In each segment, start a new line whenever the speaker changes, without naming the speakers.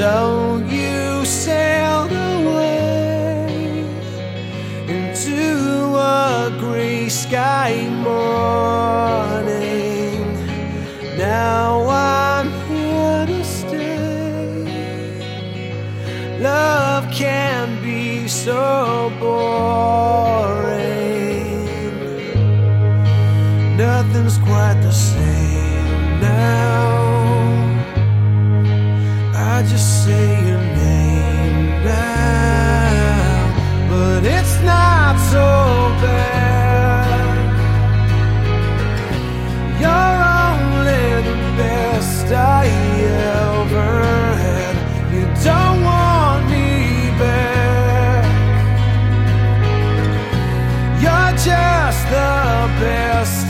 So you sailed away into a grey sky morning. Now I'm here to stay. Love can be so boring.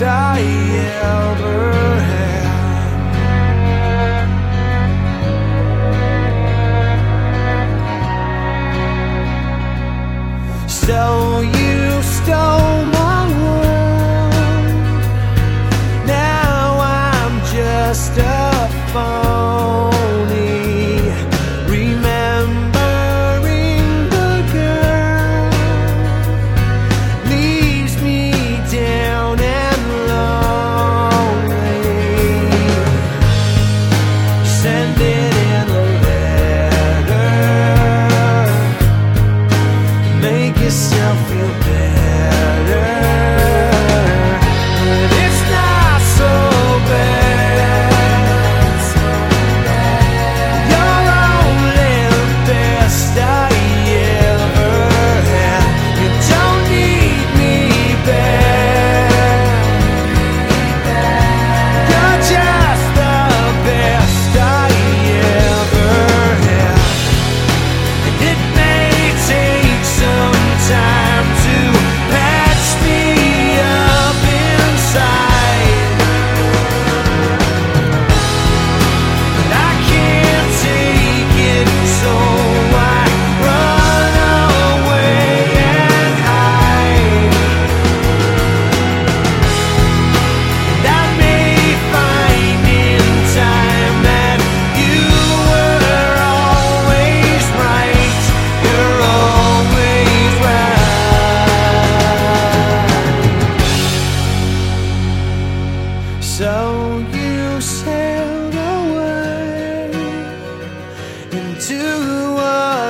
I ever had. So you stole.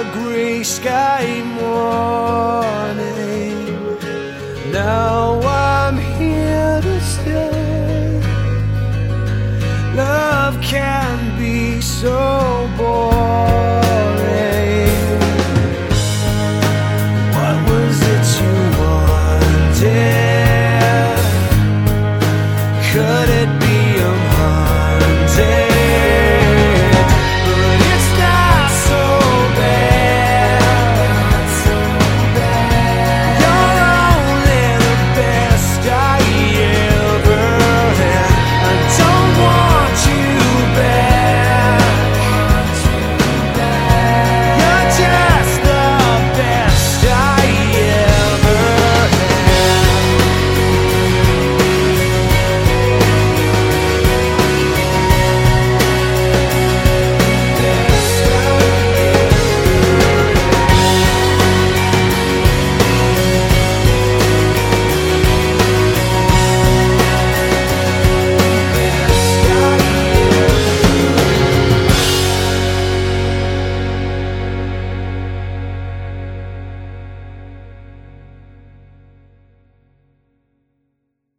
a grey sky morning. Now I'm here to stay. Love can be so boring. What was it you wanted? Could it be?